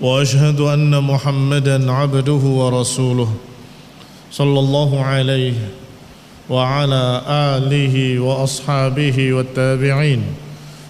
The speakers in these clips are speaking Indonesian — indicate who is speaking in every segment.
Speaker 1: وأشهد أن محمدا عبده ورسوله صلى الله عليه وعلى آله وأصحابه والتابعين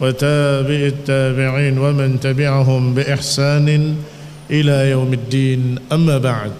Speaker 1: وتابع التابعين ومن تبعهم بإحسان إلى يوم الدين أما بعد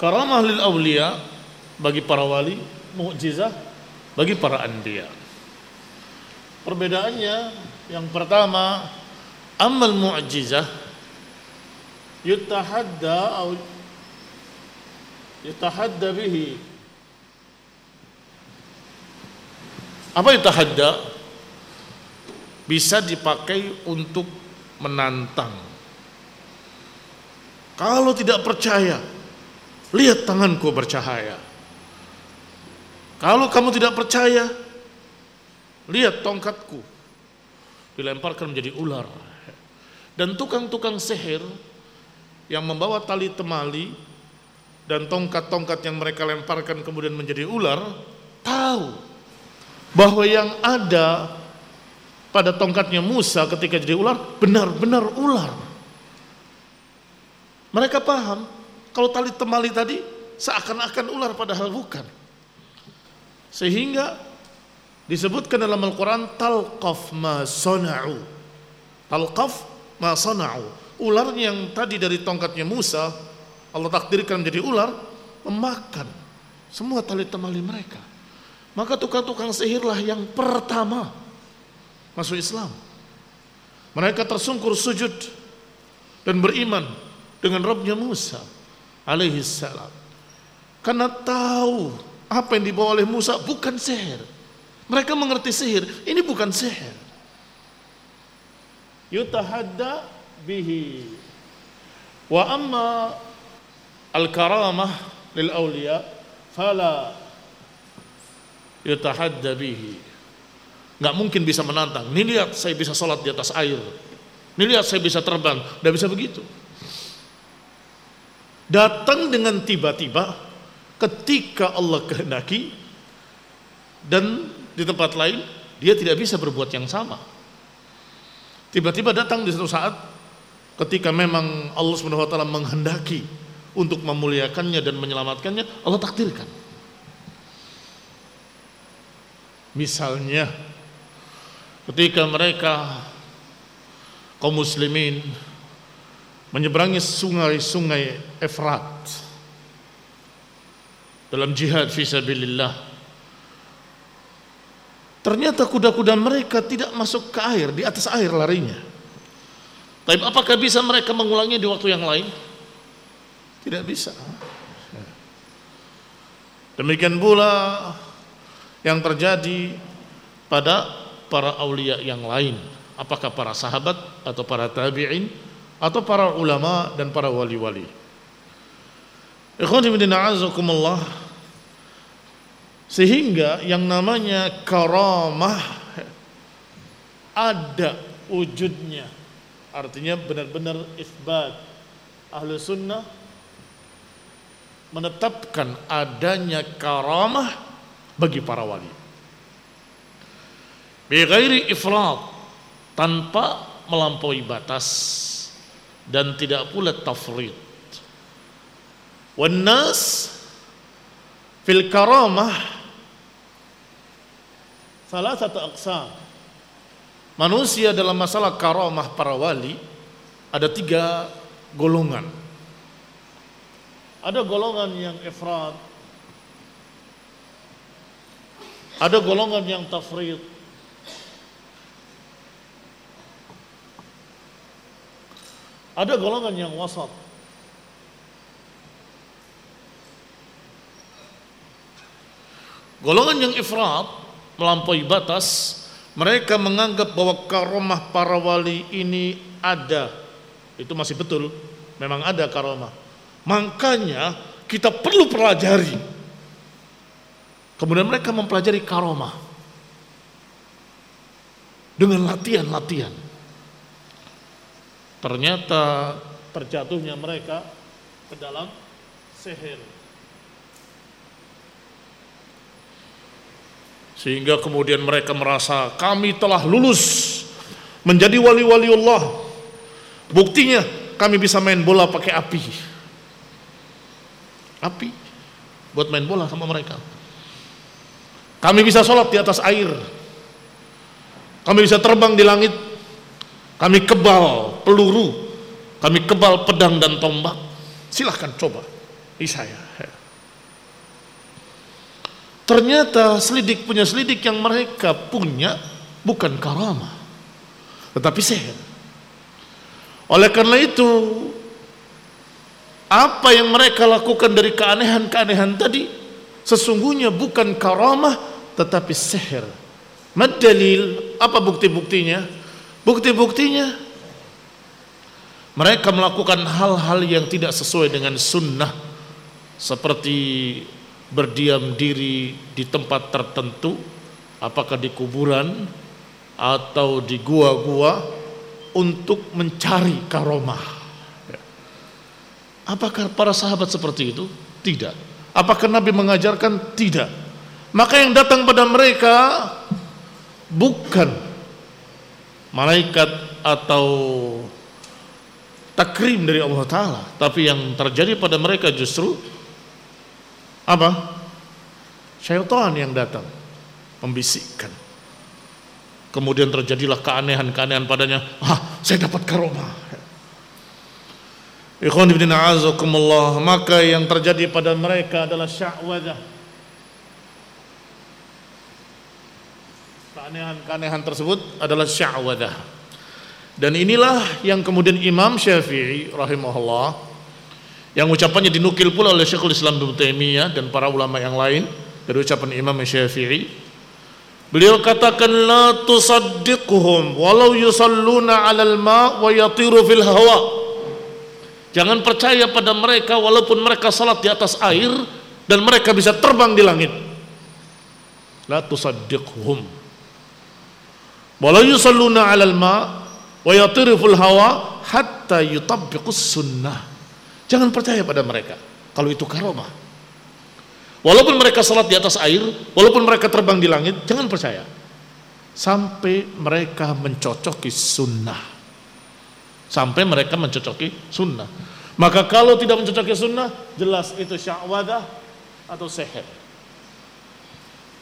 Speaker 2: lil awliya bagi para wali, mukjizah bagi para anbiya. Perbedaannya yang pertama, amal mu'jizah yutahadda atau yutahadda bihi. Apa yutahadda? Bisa dipakai untuk menantang. Kalau tidak percaya, lihat tanganku bercahaya. Kalau kamu tidak percaya, lihat tongkatku. Dilemparkan menjadi ular. Dan tukang-tukang sihir yang membawa tali temali dan tongkat-tongkat yang mereka lemparkan kemudian menjadi ular, tahu bahwa yang ada pada tongkatnya Musa ketika jadi ular benar-benar ular. Mereka paham kalau tali temali tadi seakan-akan ular padahal bukan. Sehingga disebutkan dalam Al-Quran talqaf ma sona'u. Talqaf ma sona'u. Ular yang tadi dari tongkatnya Musa Allah takdirkan menjadi ular memakan semua tali temali mereka. Maka tukang-tukang sihirlah yang pertama masuk Islam. Mereka tersungkur sujud dan beriman dengan Rabbnya Musa alaihi salam. Karena tahu apa yang dibawa oleh Musa bukan sihir. Mereka mengerti sihir, ini bukan sihir. Yutahadda bihi. Wa amma al-karamah lil awliya fala yutahadda bihi. Nggak mungkin bisa menantang. Nih lihat saya bisa sholat di atas air. Nih lihat saya bisa terbang. Tidak bisa begitu datang dengan tiba-tiba ketika Allah kehendaki dan di tempat lain dia tidak bisa berbuat yang sama. Tiba-tiba datang di satu saat ketika memang Allah Subhanahu wa taala menghendaki untuk memuliakannya dan menyelamatkannya, Allah takdirkan. Misalnya ketika mereka kaum muslimin menyeberangi sungai-sungai Efrat dalam jihad fisabilillah ternyata kuda-kuda mereka tidak masuk ke air di atas air larinya tapi apakah bisa mereka mengulangnya di waktu yang lain tidak bisa demikian pula yang terjadi pada para aulia yang lain apakah para sahabat atau para tabi'in atau para ulama dan para wali-wali. Ikhwanifidina Sehingga yang namanya karamah ada wujudnya. Artinya benar-benar isbat. Ahlu sunnah menetapkan adanya karamah bagi para wali. Bighairi ifrat tanpa melampaui batas dan tidak pula tafrid. Wan nas fil karamah salah satu aqsam. Manusia dalam masalah karamah para wali ada tiga golongan. Ada golongan yang ifrat, ada golongan yang tafrid, Ada golongan yang wasat. Golongan yang ifrat melampaui batas, mereka menganggap bahwa karomah para wali ini ada. Itu masih betul, memang ada karomah. Makanya kita perlu pelajari. Kemudian mereka mempelajari karomah dengan latihan-latihan. Ternyata terjatuhnya mereka ke dalam seher. Sehingga kemudian mereka merasa kami telah lulus menjadi wali-wali Allah. Buktinya kami bisa main bola pakai api. Api buat main bola sama mereka. Kami bisa sholat di atas air. Kami bisa terbang di langit. Kami kebal peluru. Kami kebal pedang dan tombak. Silahkan coba. Ini saya. Ternyata selidik punya selidik yang mereka punya bukan karamah, tetapi seher. Oleh karena itu, apa yang mereka lakukan dari keanehan-keanehan tadi sesungguhnya bukan karamah tetapi seher. Madalil, apa bukti-buktinya? Bukti-buktinya mereka melakukan hal-hal yang tidak sesuai dengan sunnah seperti berdiam diri di tempat tertentu apakah di kuburan atau di gua-gua untuk mencari karomah apakah para sahabat seperti itu? tidak apakah Nabi mengajarkan? tidak maka yang datang pada mereka bukan malaikat atau takrim dari Allah Ta'ala tapi yang terjadi pada mereka justru apa? Syaitan yang datang membisikkan. Kemudian terjadilah keanehan-keanehan padanya. Ah, saya dapat karomah. Ikhwan ibn a'azakumullah. Maka yang terjadi pada mereka adalah syahwadah. Keanehan-keanehan tersebut adalah syahwadah. Dan inilah yang kemudian Imam Syafi'i rahimahullah yang ucapannya dinukil pula oleh Syekhul Islam Ibnu Taimiyah dan para ulama yang lain dari ucapan Imam Syafi'i. Beliau katakan la tusaddiquhum walau yusalluna 'alal ma wa yatiru fil hawa. Jangan percaya pada mereka walaupun mereka salat di atas air dan mereka bisa terbang di langit. La tusaddiquhum. Walau yusalluna 'alal ma wa yatiru fil hawa hatta yutabbiqus sunnah Jangan percaya pada mereka kalau itu karomah. Walaupun mereka salat di atas air, walaupun mereka terbang di langit, jangan percaya. Sampai mereka mencocoki sunnah. Sampai mereka mencocoki sunnah. Maka kalau tidak mencocoki sunnah, jelas itu syahwadah atau seher.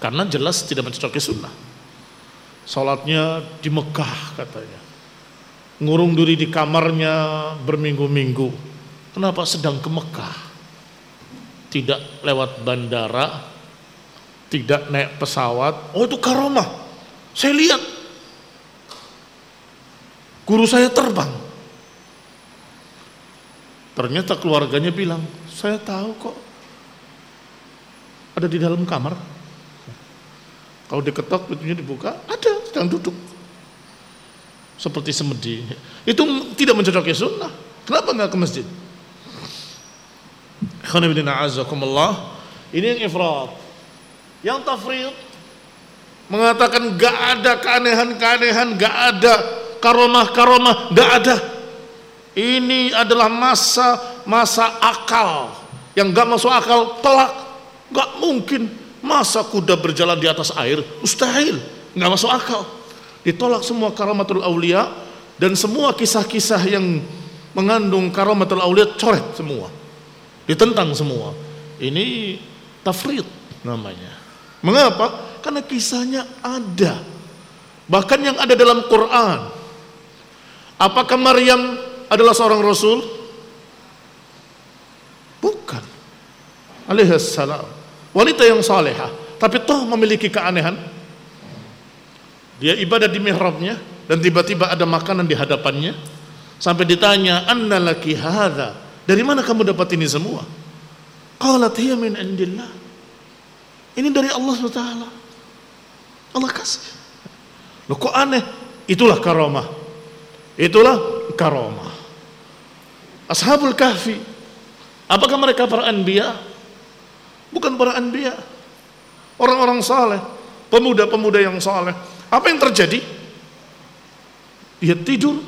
Speaker 2: Karena jelas tidak mencocoki sunnah. Salatnya di Mekah katanya. Ngurung diri di kamarnya berminggu-minggu Kenapa sedang ke Mekah? Tidak lewat bandara, tidak naik pesawat. Oh itu karomah. Saya lihat. Guru saya terbang. Ternyata keluarganya bilang, saya tahu kok. Ada di dalam kamar. Kalau diketok pintunya dibuka, ada sedang duduk. Seperti semedi. Itu tidak mencocoki sunnah. Kenapa nggak ke masjid? Ini yang ifrat. Yang tafrid mengatakan gak ada keanehan-keanehan, gak ada karomah-karomah, gak ada. Ini adalah masa masa akal yang gak masuk akal telak, gak mungkin masa kuda berjalan di atas air, mustahil, gak masuk akal. Ditolak semua karomatul aulia dan semua kisah-kisah yang mengandung karomatul aulia coret semua ditentang semua. Ini tafrid namanya. Mengapa? Karena kisahnya ada. Bahkan yang ada dalam Quran. Apakah Maryam adalah seorang rasul? Bukan. Alaihissalam. Wanita yang salehah, tapi toh memiliki keanehan. Dia ibadah di mihrabnya dan tiba-tiba ada makanan di hadapannya sampai ditanya, "Anna laki hadza?" Dari mana kamu dapat ini semua? Qalat hiya min indillah. Ini dari Allah SWT. Allah kasih. Loh kok aneh? Itulah karomah. Itulah karomah. Ashabul kahfi. Apakah mereka para anbiya? Bukan para anbiya. Orang-orang saleh, pemuda-pemuda yang saleh. Apa yang terjadi? Dia tidur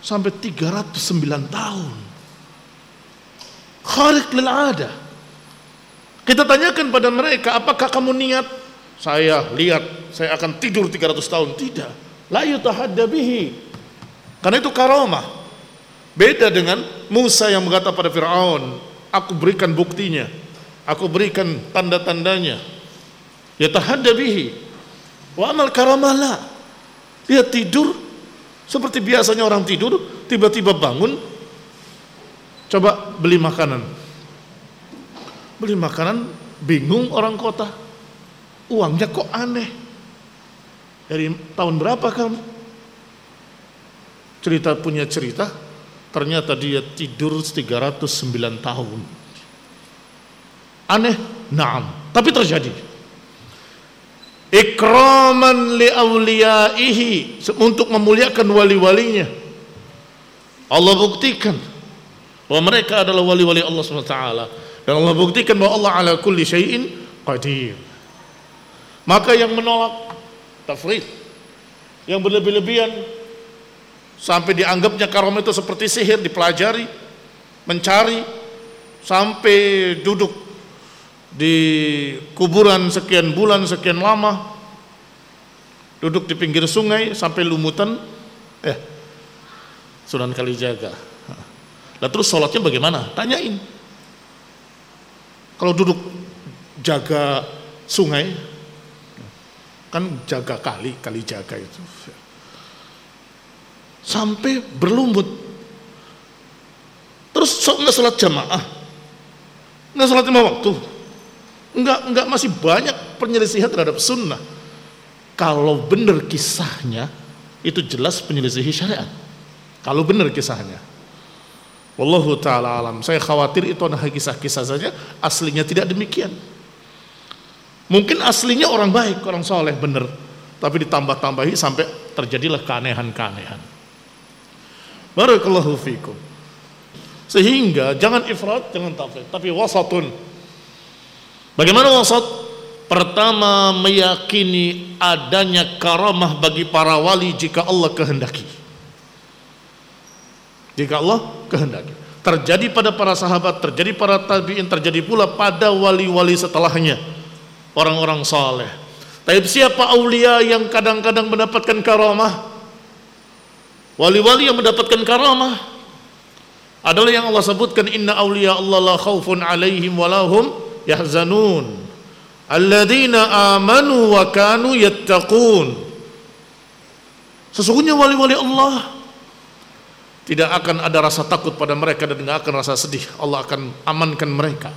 Speaker 2: sampai 309 tahun. Kharik lil ada. Kita tanyakan pada mereka, apakah kamu niat? Saya lihat, saya akan tidur 300 tahun. Tidak. La yutahadda bihi. Karena itu karamah. Beda dengan Musa yang berkata pada Fir'aun, aku berikan buktinya. Aku berikan tanda-tandanya. Ya tahadda bihi. Wa amal karamah la. Dia tidur seperti biasanya orang tidur, tiba-tiba bangun, coba beli makanan. Beli makanan, bingung orang kota. Uangnya kok aneh. Dari tahun berapa kamu? Cerita punya cerita, ternyata dia tidur 309 tahun. Aneh? Naam. Tapi terjadi. Ikraman li awliyaihi untuk memuliakan wali-walinya. Allah buktikan bahwa mereka adalah wali-wali Allah SWT dan Allah buktikan bahwa Allah ala kulli syai'in qadir. Maka yang menolak tafrid yang berlebih-lebihan sampai dianggapnya karom itu seperti sihir dipelajari mencari sampai duduk di kuburan sekian bulan sekian lama duduk di pinggir sungai sampai lumutan eh Sunan Kalijaga lah terus sholatnya bagaimana? Tanyain. Kalau duduk jaga sungai kan jaga kali kali jaga itu. Sampai berlumut terus nggak sholat jamaah? Nggak sholat lima waktu? Nggak nggak masih banyak penyelisihan terhadap sunnah. Kalau benar kisahnya itu jelas penyelisihi syariat. Kalau benar kisahnya Wallahu ta'ala alam saya khawatir itu adalah kisah-kisah saja aslinya tidak demikian Mungkin aslinya orang baik, orang soleh, benar. Tapi ditambah-tambahi sampai terjadilah keanehan-keanehan. Barakallahu fikum. Sehingga jangan ifrat, jangan tafrid, tapi wasatun. Bagaimana wasat? Pertama meyakini adanya karamah bagi para wali jika Allah kehendaki. Jika Allah kehendaki. Terjadi pada para sahabat, terjadi para tabi'in, terjadi pula pada wali-wali setelahnya orang-orang saleh. Tapi siapa aulia yang kadang-kadang mendapatkan karamah? Wali-wali yang mendapatkan karamah adalah yang Allah sebutkan inna aulia Allah la khaufun alaihim walahum yahzanun alladzina amanu wa kanu yattaqun Sesungguhnya wali-wali Allah tidak akan ada rasa takut pada mereka dan tidak akan rasa sedih. Allah akan amankan mereka.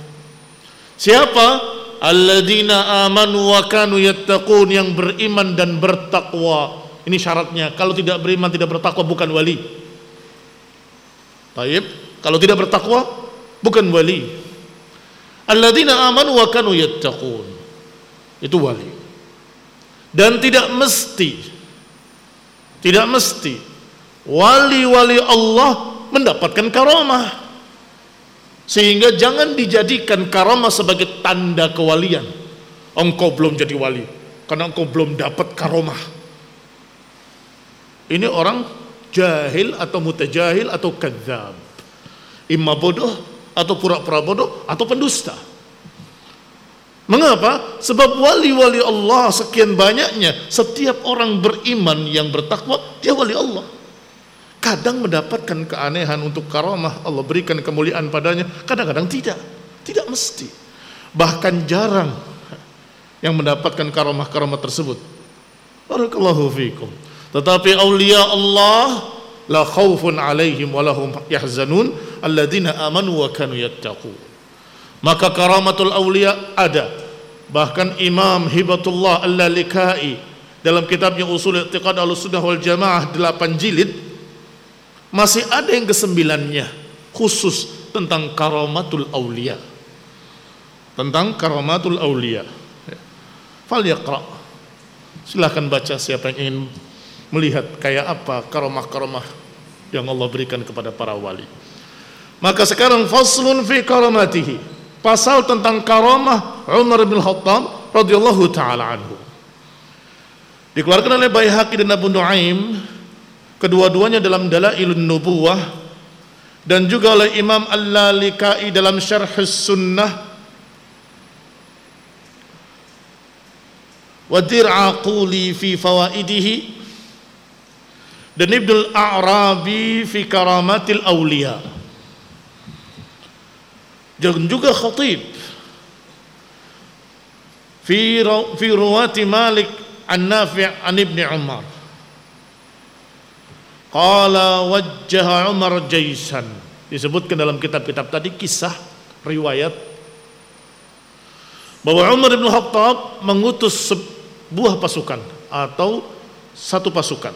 Speaker 2: Siapa? alladzina amanu wa kanu yattaqun yang beriman dan bertakwa. Ini syaratnya. Kalau tidak beriman tidak bertakwa bukan wali. Baik, kalau tidak bertakwa bukan wali. Alladzina amanu wa kanu yattaqun. Itu wali. Dan tidak mesti tidak mesti wali-wali Allah mendapatkan karamah. Sehingga jangan dijadikan karamah sebagai tanda kewalian. Engkau belum jadi wali karena engkau belum dapat karamah. Ini orang jahil atau mutajahil atau kadzab. Imma bodoh atau pura-pura bodoh atau pendusta. Mengapa? Sebab wali-wali Allah sekian banyaknya, setiap orang beriman yang bertakwa, dia wali Allah kadang mendapatkan keanehan untuk karamah Allah berikan kemuliaan padanya. Kadang-kadang tidak. Tidak mesti. Bahkan jarang yang mendapatkan karamah-karamah tersebut. Barakallahu fikum tetapi aulia Allah la khaufun alaihim wa lahum yahzanun alladzina amanu wa kanu yattaqu maka karamatul aulia ada. Bahkan Imam Hibatullah Al-Lalikai dalam kitabnya Usul I'tiqad Ahlussunnah wal Jamaah 8 jilid masih ada yang kesembilannya khusus tentang karamatul aulia. Tentang karamatul aulia. Fal yaqra. Silahkan baca siapa yang ingin melihat kayak apa karamah-karamah yang Allah berikan kepada para wali. Maka sekarang faslun fi karamatihi. Pasal tentang karamah Umar bin Khattab radhiyallahu taala anhu. Dikeluarkan oleh Baihaqi dan Abu Nuaim kedua-duanya dalam Dalailun Nubuwah dan juga oleh Imam Al-Lalikai dalam Syarh Sunnah wa Dir'aquli fi fawaidihi dan Ibnul A'rabi fi karamatil awliya. Dan juga Khatib fi fi ruwati Malik an Nafi' an Ibni Umar Qala wajjaha Umar jaisan. Disebutkan dalam kitab-kitab tadi kisah riwayat. Bahwa Umar bin Khattab mengutus sebuah pasukan atau satu pasukan.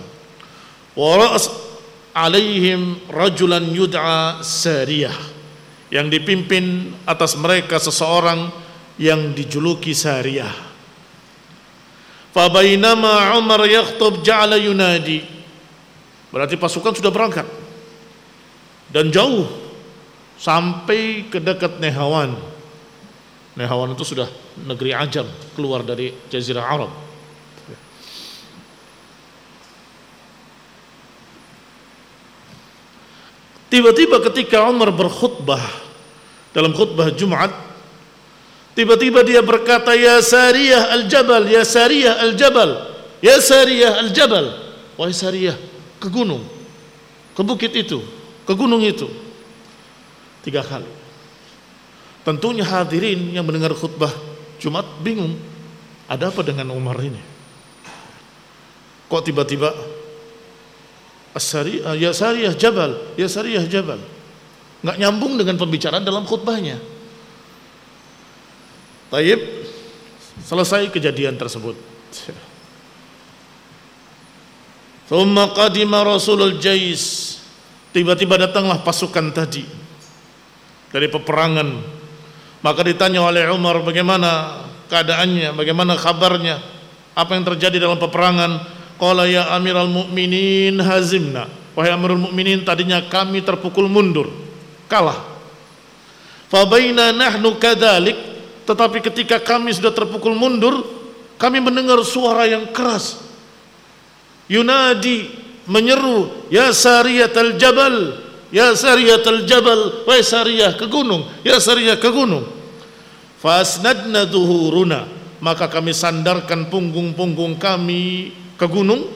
Speaker 2: Wa alaihim rajulan yud'a sariyah. Yang dipimpin atas mereka seseorang yang dijuluki sariyah. Fabainama Umar yakhtub ja'ala yunadi. Berarti pasukan sudah berangkat. Dan jauh sampai ke dekat Nehawan. Nehawan itu sudah negeri Ajam keluar dari jazirah Arab. Tiba-tiba ketika Umar berkhutbah dalam khutbah Jumat Tiba-tiba dia berkata, Ya Sariyah al-Jabal, Ya Sariyah al-Jabal, Ya Sariyah al-Jabal. Wahai Sariyah, ke gunung, ke bukit itu, ke gunung itu. Tiga kali. Tentunya hadirin yang mendengar khutbah Jumat bingung. Ada apa dengan Umar ini? Kok tiba-tiba As-Sariyah, Ya Sariyah Jabal, Ya Sariyah Jabal. Nggak nyambung dengan pembicaraan dalam khutbahnya. Taib selesai kejadian tersebut. Thumma qadima Rasulul Jais. Tiba-tiba datanglah pasukan tadi dari peperangan. Maka ditanya oleh Umar bagaimana keadaannya, bagaimana kabarnya, apa yang terjadi dalam peperangan. Qala ya Amiral Mukminin hazimna. Wahai Amirul Mukminin, tadinya kami terpukul mundur, kalah. Fabaina nahnu kadzalik tetapi ketika kami sudah terpukul mundur, kami mendengar suara yang keras. Yunadi menyeru, "Ya Sariyat al-Jabal, ya Sariyat al-Jabal, wahai Sariyah ke gunung, ya Sariyah ke gunung." Fasnadna duhuruna, maka kami sandarkan punggung-punggung kami ke gunung.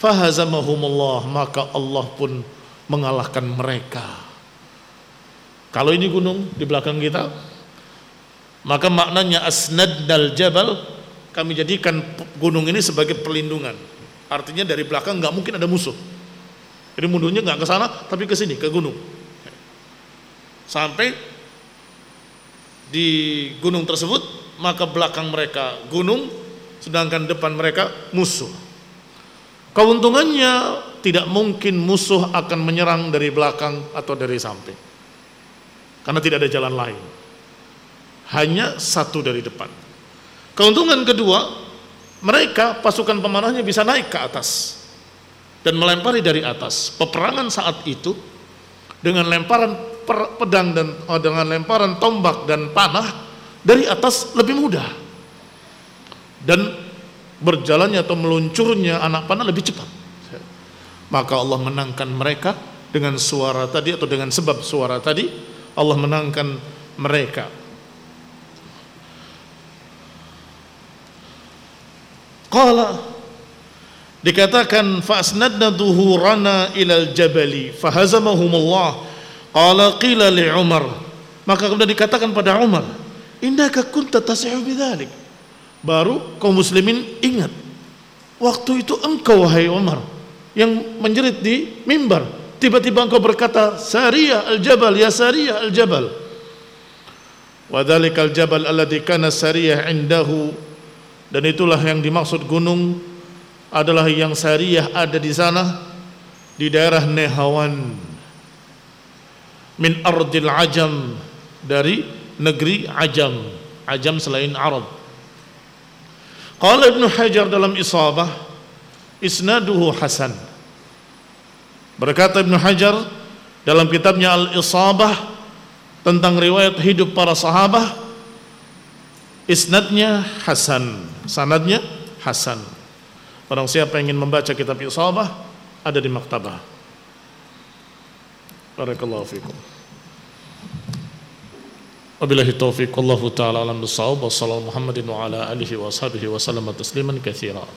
Speaker 2: Fahazamahumullah, maka Allah pun mengalahkan mereka. Kalau ini gunung di belakang kita, maka maknanya asnadnal jabal kami jadikan gunung ini sebagai perlindungan. Artinya dari belakang nggak mungkin ada musuh. Jadi mundurnya nggak ke sana tapi ke sini ke gunung. Sampai di gunung tersebut maka belakang mereka gunung sedangkan depan mereka musuh. Keuntungannya tidak mungkin musuh akan menyerang dari belakang atau dari samping. Karena tidak ada jalan lain hanya satu dari depan. Keuntungan kedua, mereka pasukan pemanahnya bisa naik ke atas dan melempari dari atas. Peperangan saat itu dengan lemparan pedang dan oh, dengan lemparan tombak dan panah dari atas lebih mudah. Dan berjalannya atau meluncurnya anak panah lebih cepat. Maka Allah menangkan mereka dengan suara tadi atau dengan sebab suara tadi Allah menangkan mereka Qala. Dikatakan fasnadna duhurana ilal jabali fahazamahumullah. Qala qila li Umar. Maka kemudian dikatakan pada Umar indaka kunta tasihu bidzalik. Baru kaum muslimin ingat waktu itu engkau wahai Umar yang menjerit di mimbar. Tiba-tiba engkau berkata Sariyah al-jabal ya Sariyah al-jabal wa dzalikal jabal alladhi kana Sariyah indahu dan itulah yang dimaksud gunung adalah yang syariah ada di sana di daerah Nehawan. Min ardil ajam dari negeri ajam. Ajam selain Arab. Qala Ibnu Hajar dalam Isabah isnaduhu hasan. Berkata Ibnu Hajar dalam kitabnya Al-Isabah tentang riwayat hidup para sahabat isnadnya hasan sanadnya hasan Barang siapa yang ingin membaca kitab Isabah ada di maktabah. Barakallahu fikum. Wabillahi taufiq wallahu taala alam bisawab wa sallallahu Muhammadin wa ala alihi wa ashabihi wa sallama tasliman katsira.